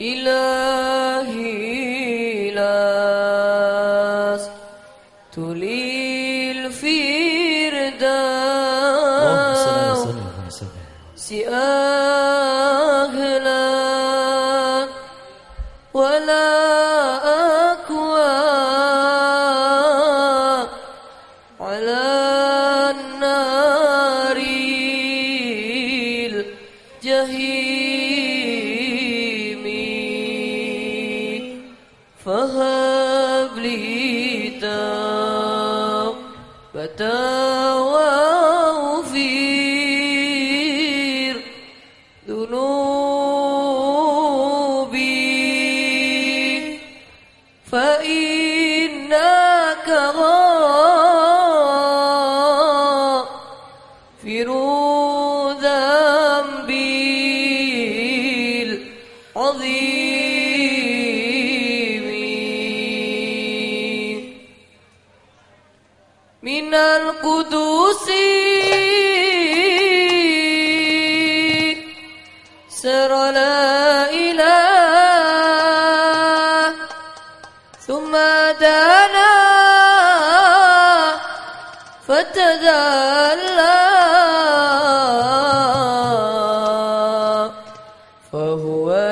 إلهي. واغفر ذنوبي فإنك غافر من القدوس. سر لا إله. ثم دنا فتدلى فهو